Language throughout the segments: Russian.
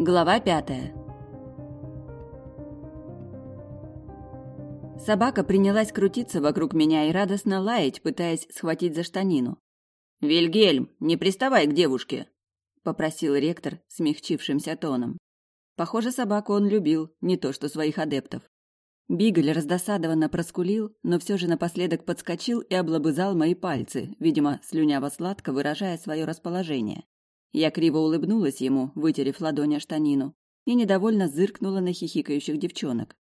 Глава пятая Собака принялась крутиться вокруг меня и радостно лаять, пытаясь схватить за штанину. «Вильгельм, не приставай к девушке!» — попросил ректор смягчившимся тоном. Похоже, собаку он любил, не то что своих адептов. Бигль раздосадованно проскулил, но все же напоследок подскочил и облобызал мои пальцы, видимо, слюняво-сладко выражая свое расположение. Я криво улыбнулась ему, вытерев ладонь о штанину, и недовольно зыркнула на хихикающих девчонок.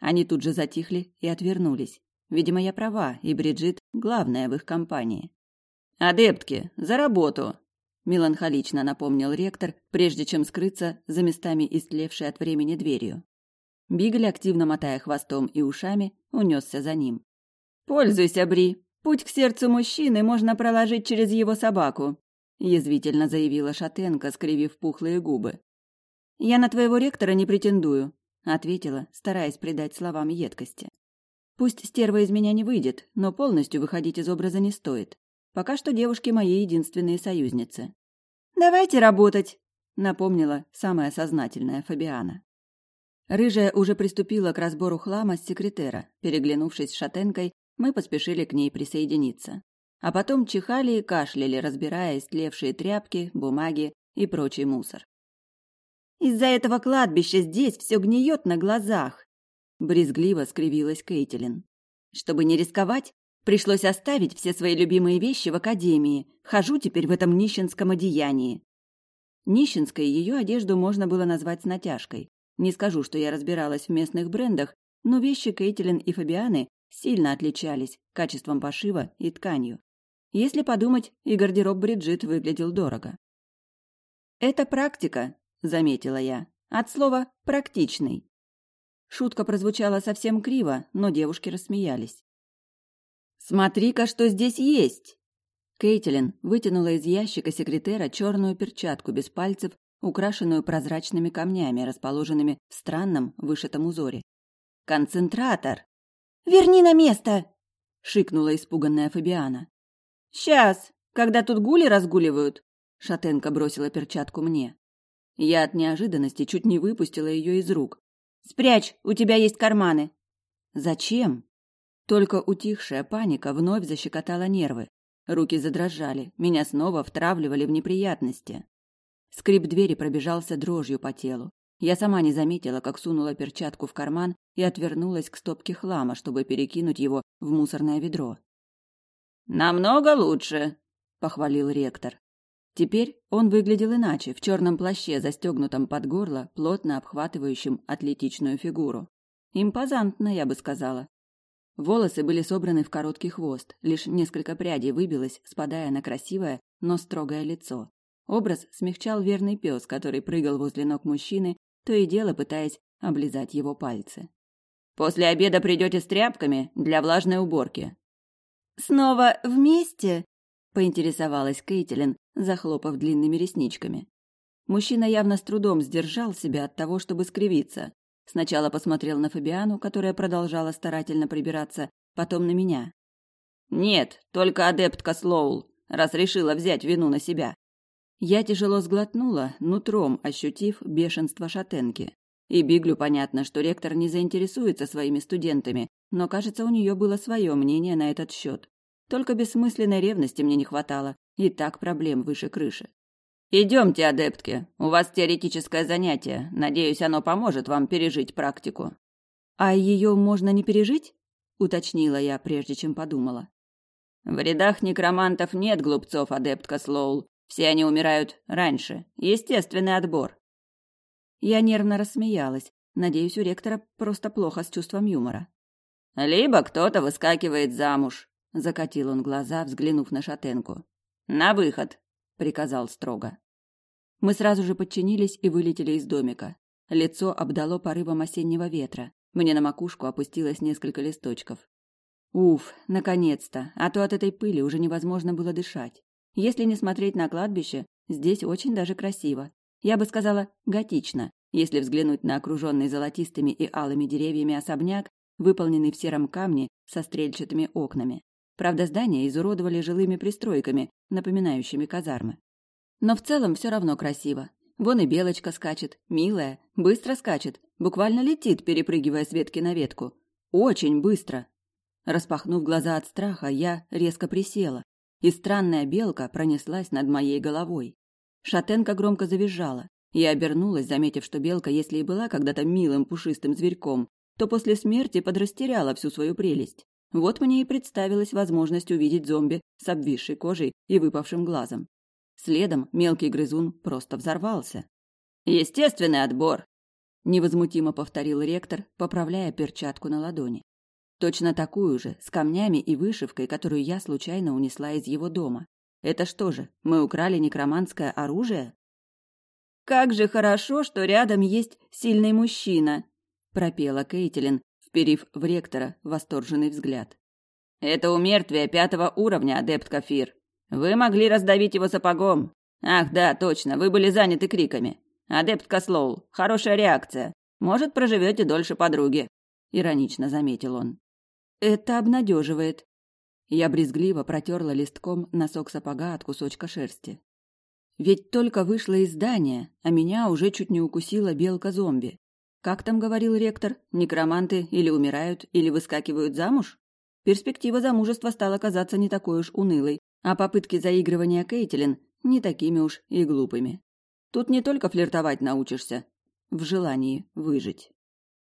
Они тут же затихли и отвернулись. Видимо, я права, и Бриджит – главная в их компании. «Адептки, за работу!» – меланхолично напомнил ректор, прежде чем скрыться за местами истлевшей от времени дверью. Бигль, активно мотая хвостом и ушами, унесся за ним. «Пользуйся, Бри! Путь к сердцу мужчины можно проложить через его собаку язвительно заявила шатенка, скривив пухлые губы. Я на твоего ректора не претендую, ответила, стараясь придать словам едкости. Пусть стерва из меня не выйдет, но полностью выходить из образа не стоит. Пока что девушки мои единственные союзницы. Давайте работать, напомнила самая сознательная Фабиана. Рыжая уже приступила к разбору хлама с секретера. Переглянувшись с шатенкой, мы поспешили к ней присоединиться а потом чихали и кашляли, разбирая истлевшие тряпки, бумаги и прочий мусор. «Из-за этого кладбища здесь все гниет на глазах!» Брезгливо скривилась Кейтилин. «Чтобы не рисковать, пришлось оставить все свои любимые вещи в академии. Хожу теперь в этом нищенском одеянии». Нищенской ее одежду можно было назвать с натяжкой. Не скажу, что я разбиралась в местных брендах, но вещи Кейтилин и Фабианы сильно отличались качеством пошива и тканью. Если подумать, и гардероб Бриджит выглядел дорого. «Это практика», — заметила я, от слова «практичный». Шутка прозвучала совсем криво, но девушки рассмеялись. «Смотри-ка, что здесь есть!» Кейтилин вытянула из ящика секретера черную перчатку без пальцев, украшенную прозрачными камнями, расположенными в странном вышитом узоре. «Концентратор!» «Верни на место!» — шикнула испуганная Фабиана. «Сейчас, когда тут гули разгуливают!» Шатенка бросила перчатку мне. Я от неожиданности чуть не выпустила ее из рук. «Спрячь, у тебя есть карманы!» «Зачем?» Только утихшая паника вновь защекотала нервы. Руки задрожали, меня снова втравливали в неприятности. Скрип двери пробежался дрожью по телу. Я сама не заметила, как сунула перчатку в карман и отвернулась к стопке хлама, чтобы перекинуть его в мусорное ведро. Намного лучше, похвалил ректор. Теперь он выглядел иначе, в черном плаще, застегнутом под горло, плотно обхватывающем атлетичную фигуру. Импозантно, я бы сказала. Волосы были собраны в короткий хвост, лишь несколько прядей выбилось, спадая на красивое, но строгое лицо. Образ смягчал верный пес, который прыгал возле ног мужчины, то и дело пытаясь облизать его пальцы. «После обеда придете с тряпками для влажной уборки. «Снова вместе?» — поинтересовалась Кейтилин, захлопав длинными ресничками. Мужчина явно с трудом сдержал себя от того, чтобы скривиться. Сначала посмотрел на Фабиану, которая продолжала старательно прибираться, потом на меня. «Нет, только адептка Слоул, раз решила взять вину на себя». Я тяжело сглотнула, нутром ощутив бешенство шатенки. И Биглю понятно, что ректор не заинтересуется своими студентами, но, кажется, у нее было свое мнение на этот счет. Только бессмысленной ревности мне не хватало, и так проблем выше крыши. Идемте, адептки, у вас теоретическое занятие. Надеюсь, оно поможет вам пережить практику. А ее можно не пережить? уточнила я, прежде чем подумала. В рядах некромантов нет глупцов, адептка Слоул. Все они умирают раньше. Естественный отбор. Я нервно рассмеялась. Надеюсь, у ректора просто плохо с чувством юмора. Либо кто-то выскакивает замуж, закатил он глаза, взглянув на шатенку. На выход, приказал строго. Мы сразу же подчинились и вылетели из домика. Лицо обдало порывом осеннего ветра. Мне на макушку опустилось несколько листочков. Уф, наконец-то, а то от этой пыли уже невозможно было дышать. Если не смотреть на кладбище, здесь очень даже красиво. Я бы сказала, готично, если взглянуть на окруженный золотистыми и алыми деревьями особняк, выполненный в сером камне со стрельчатыми окнами. Правда, здания изуродовали жилыми пристройками, напоминающими казармы. Но в целом все равно красиво. Вон и белочка скачет, милая, быстро скачет, буквально летит, перепрыгивая с ветки на ветку. Очень быстро. Распахнув глаза от страха, я резко присела, и странная белка пронеслась над моей головой. Шатенка громко завизжала. Я обернулась, заметив, что белка, если и была когда-то милым пушистым зверьком, то после смерти подрастеряла всю свою прелесть. Вот мне и представилась возможность увидеть зомби с обвисшей кожей и выпавшим глазом. Следом мелкий грызун просто взорвался. «Естественный отбор!» – невозмутимо повторил ректор, поправляя перчатку на ладони. Точно такую же, с камнями и вышивкой, которую я случайно унесла из его дома. Это что же, мы украли некроманское оружие? Как же хорошо, что рядом есть сильный мужчина, пропела Кейтилин, вперив в ректора восторженный взгляд. Это умертвие пятого уровня, адепт Кафир. Вы могли раздавить его сапогом. Ах, да, точно, вы были заняты криками. Адепт Кослоул, хорошая реакция. Может, проживете дольше подруги, иронично заметил он. Это обнадеживает. Я брезгливо протерла листком носок сапога от кусочка шерсти. Ведь только вышла из здания, а меня уже чуть не укусила белка-зомби. Как там говорил ректор, некроманты или умирают, или выскакивают замуж? Перспектива замужества стала казаться не такой уж унылой, а попытки заигрывания Кейтилин не такими уж и глупыми. Тут не только флиртовать научишься, в желании выжить.